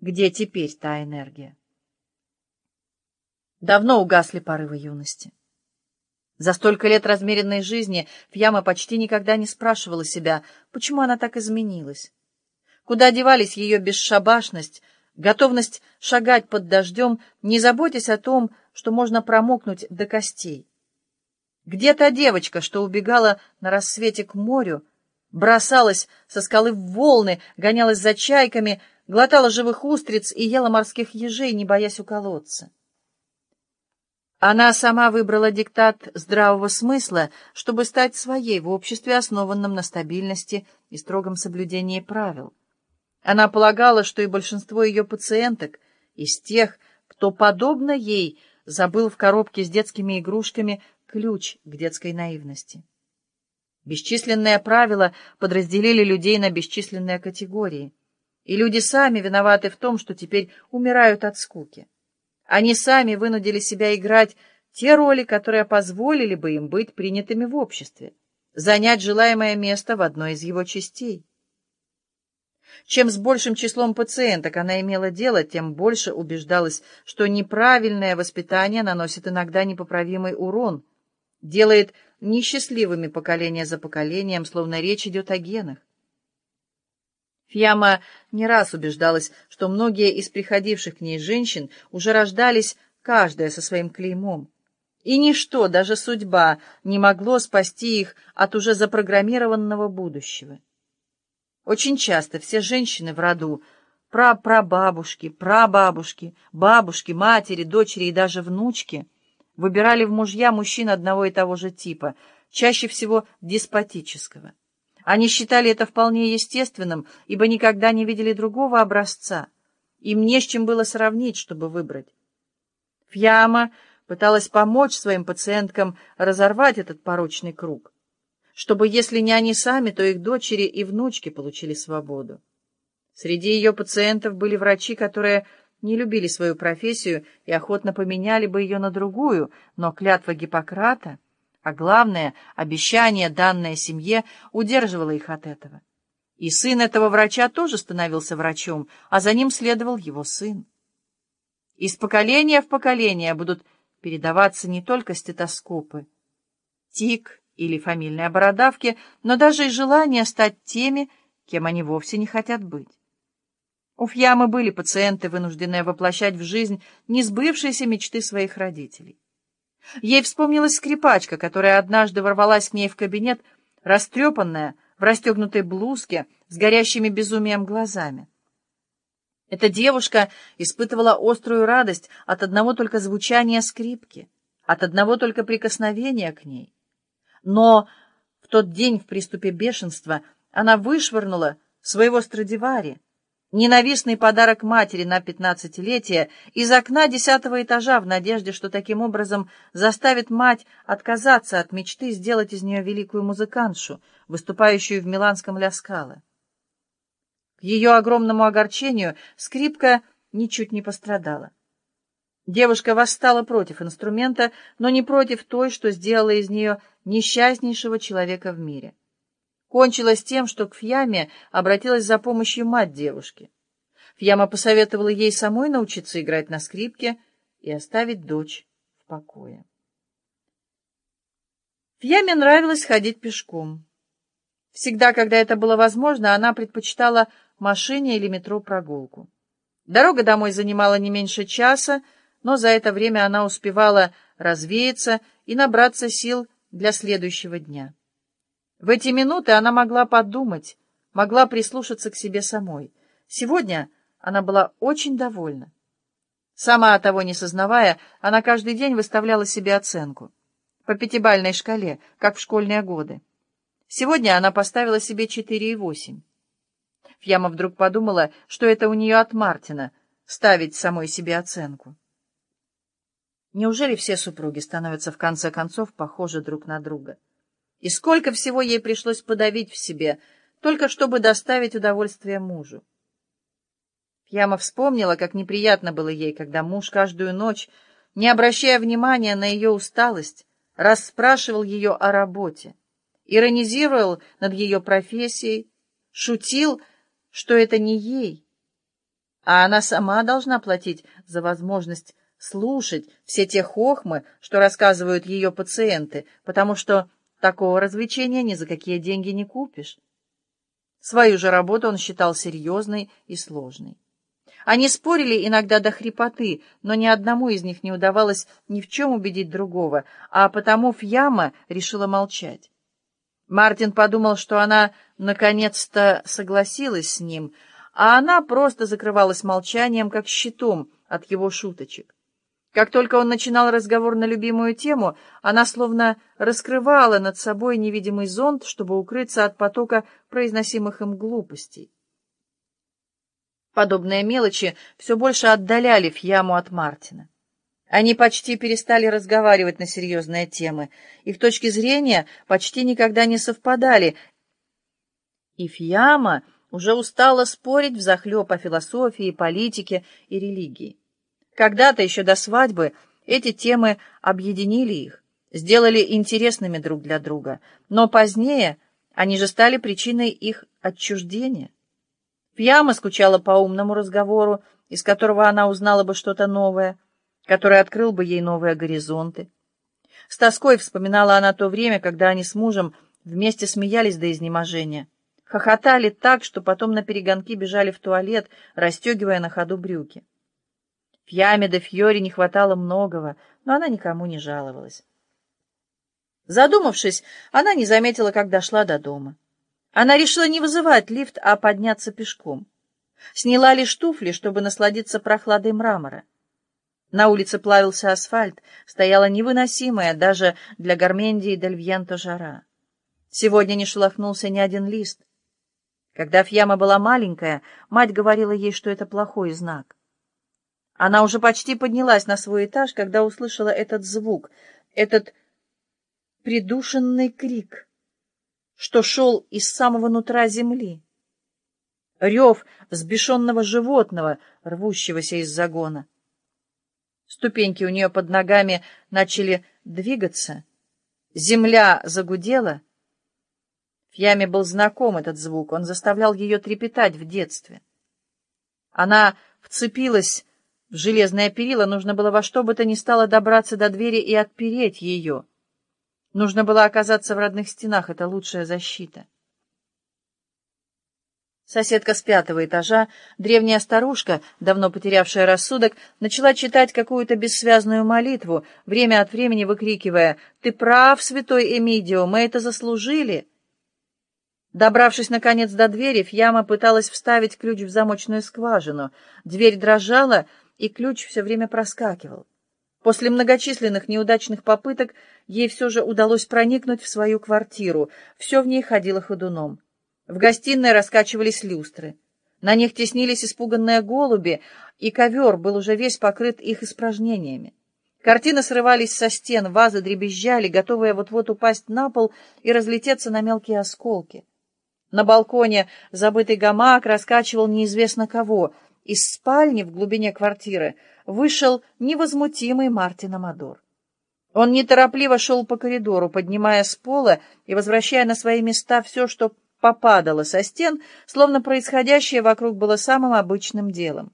Где теперь та энергия? Давно угасли порывы юности. За столько лет размеренной жизни Фьяма почти никогда не спрашивала себя, почему она так изменилась. Куда девались ее бесшабашность, готовность шагать под дождем, не заботясь о том, что можно промокнуть до костей. Где та девочка, что убегала на рассвете к морю, бросалась со скалы в волны, гонялась за чайками, глотала живых устриц и ела морских ежей, не боясь уколоться? Она сама выбрала диктат здравого смысла, чтобы стать своей в обществе, основанном на стабильности и строгом соблюдении правил. Она полагала, что и большинство ее пациенток из тех, кто, подобно ей, забыл в коробке с детскими игрушками ключ к детской наивности. Бесчисленные правила подразделили людей на бесчисленные категории, и люди сами виноваты в том, что теперь умирают от скуки. Они сами вынудили себя играть те роли, которые позволили бы им быть принятыми в обществе, занять желаемое место в одной из его частей. Чем с большим числом пациенток она имела дело, тем больше убеждалась, что неправильное воспитание наносит иногда непоправимый урон, делает несчастливыми поколение за поколением, словно речь идет о генах. Фьяма не раз убеждалась, что многие из приходивших к ней женщин уже рождались, каждая со своим клеймом. И ничто, даже судьба, не могло спасти их от уже запрограммированного будущего. Очень часто все женщины в роду, прапрабабушки, прабабушки, бабушки, матери, дочери и даже внучки, выбирали в мужья мужчин одного и того же типа, чаще всего деспотического. Они считали это вполне естественным, ибо никогда не видели другого образца. Им не с чем было сравнить, чтобы выбрать. Фьяма пыталась помочь своим пациенткам разорвать этот порочный круг, чтобы, если не они сами, то их дочери и внучки получили свободу. Среди ее пациентов были врачи, которые не любили свою профессию и охотно поменяли бы ее на другую, но клятва Гиппократа — а главное, обещание, данное семье, удерживало их от этого. И сын этого врача тоже становился врачом, а за ним следовал его сын. Из поколения в поколение будут передаваться не только стетоскопы, тик или фамильные бородавки, но даже и желание стать теми, кем они вовсе не хотят быть. У Фьямы были пациенты, вынужденные воплощать в жизнь несбывшиеся мечты своих родителей. Ей вспомнилась скрипачка, которая однажды ворвалась к ней в кабинет, растрепанная, в расстегнутой блузке, с горящими безумием глазами. Эта девушка испытывала острую радость от одного только звучания скрипки, от одного только прикосновения к ней. Но в тот день в приступе бешенства она вышвырнула своего Страдивари, Ненавистный подарок матери на пятнадцатилетие из окна десятого этажа в надежде, что таким образом заставит мать отказаться от мечты сделать из нее великую музыкантшу, выступающую в миланском Ля Скала. К ее огромному огорчению скрипка ничуть не пострадала. Девушка восстала против инструмента, но не против той, что сделала из нее несчастнейшего человека в мире кончилось тем, что к Фьяме обратилась за помощью мать девушки. Фьяма посоветовала ей самой научиться играть на скрипке и оставить дочь в покое. Фьяме нравилось ходить пешком. Всегда, когда это было возможно, она предпочитала машине или метро прогулку. Дорога домой занимала не меньше часа, но за это время она успевала развеяться и набраться сил для следующего дня. В эти минуты она могла подумать, могла прислушаться к себе самой. Сегодня она была очень довольна. Сама того не сознавая, она каждый день выставляла себе оценку. По пятибальной шкале, как в школьные годы. Сегодня она поставила себе 4,8. Фьяма вдруг подумала, что это у нее от Мартина — ставить самой себе оценку. Неужели все супруги становятся в конце концов похожи друг на друга? И сколько всего ей пришлось подавить в себе, только чтобы доставить удовольствие мужу. Пьяма вспомнила, как неприятно было ей, когда муж каждую ночь, не обращая внимания на ее усталость, расспрашивал ее о работе, иронизировал над ее профессией, шутил, что это не ей, а она сама должна платить за возможность слушать все те хохмы, что рассказывают ее пациенты, потому что такого развлечения ни за какие деньги не купишь. Свою же работу он считал серьезной и сложной. Они спорили иногда до хрипоты, но ни одному из них не удавалось ни в чем убедить другого, а потому Фьяма решила молчать. Мартин подумал, что она наконец-то согласилась с ним, а она просто закрывалась молчанием, как щитом от его шуточек. Как только он начинал разговор на любимую тему, она словно раскрывала над собой невидимый зонт, чтобы укрыться от потока произносимых им глупостей. Подобные мелочи все больше отдаляли Фьяму от Мартина. Они почти перестали разговаривать на серьезные темы. Их точки зрения почти никогда не совпадали. И Фьяма уже устала спорить взахлеб о философии, политике и религии. Когда-то, еще до свадьбы, эти темы объединили их, сделали интересными друг для друга, но позднее они же стали причиной их отчуждения. Пьяма скучала по умному разговору, из которого она узнала бы что-то новое — который открыл бы ей новые горизонты. С тоской вспоминала она то время, когда они с мужем вместе смеялись до изнеможения, хохотали так, что потом на перегонки бежали в туалет, расстегивая на ходу брюки. В яме до Фьори не хватало многого, но она никому не жаловалась. Задумавшись, она не заметила, как дошла до дома. Она решила не вызывать лифт, а подняться пешком. Сняла лишь туфли, чтобы насладиться прохладой мрамора. На улице плавился асфальт, стояла невыносимая даже для Гармендии и Дельвьенто жара. Сегодня не шелохнулся ни один лист. Когда Фьяма была маленькая, мать говорила ей, что это плохой знак. Она уже почти поднялась на свой этаж, когда услышала этот звук, этот придушенный крик, что шел из самого нутра земли. Рев взбешенного животного, рвущегося из загона. Ступеньки у нее под ногами начали двигаться. Земля загудела. В яме был знаком этот звук, он заставлял ее трепетать в детстве. Она вцепилась в железное перила, нужно было во что бы то ни стало добраться до двери и отпереть ее. Нужно было оказаться в родных стенах, это лучшая защита. Соседка с пятого этажа, древняя старушка, давно потерявшая рассудок, начала читать какую-то бессвязную молитву, время от времени выкрикивая «Ты прав, святой Эмидио, мы это заслужили!» Добравшись, наконец, до двери, Фьяма пыталась вставить ключ в замочную скважину. Дверь дрожала, и ключ все время проскакивал. После многочисленных неудачных попыток ей все же удалось проникнуть в свою квартиру. Все в ней ходило ходуном. В гостиной раскачивались люстры. На них теснились испуганные голуби, и ковер был уже весь покрыт их испражнениями. Картины срывались со стен, вазы дребезжали, готовые вот-вот упасть на пол и разлететься на мелкие осколки. На балконе забытый гамак раскачивал неизвестно кого. Из спальни в глубине квартиры вышел невозмутимый Мартин Амадор. Он неторопливо шел по коридору, поднимая с пола и возвращая на свои места все, что попадало со стен, словно происходящее вокруг было самым обычным делом.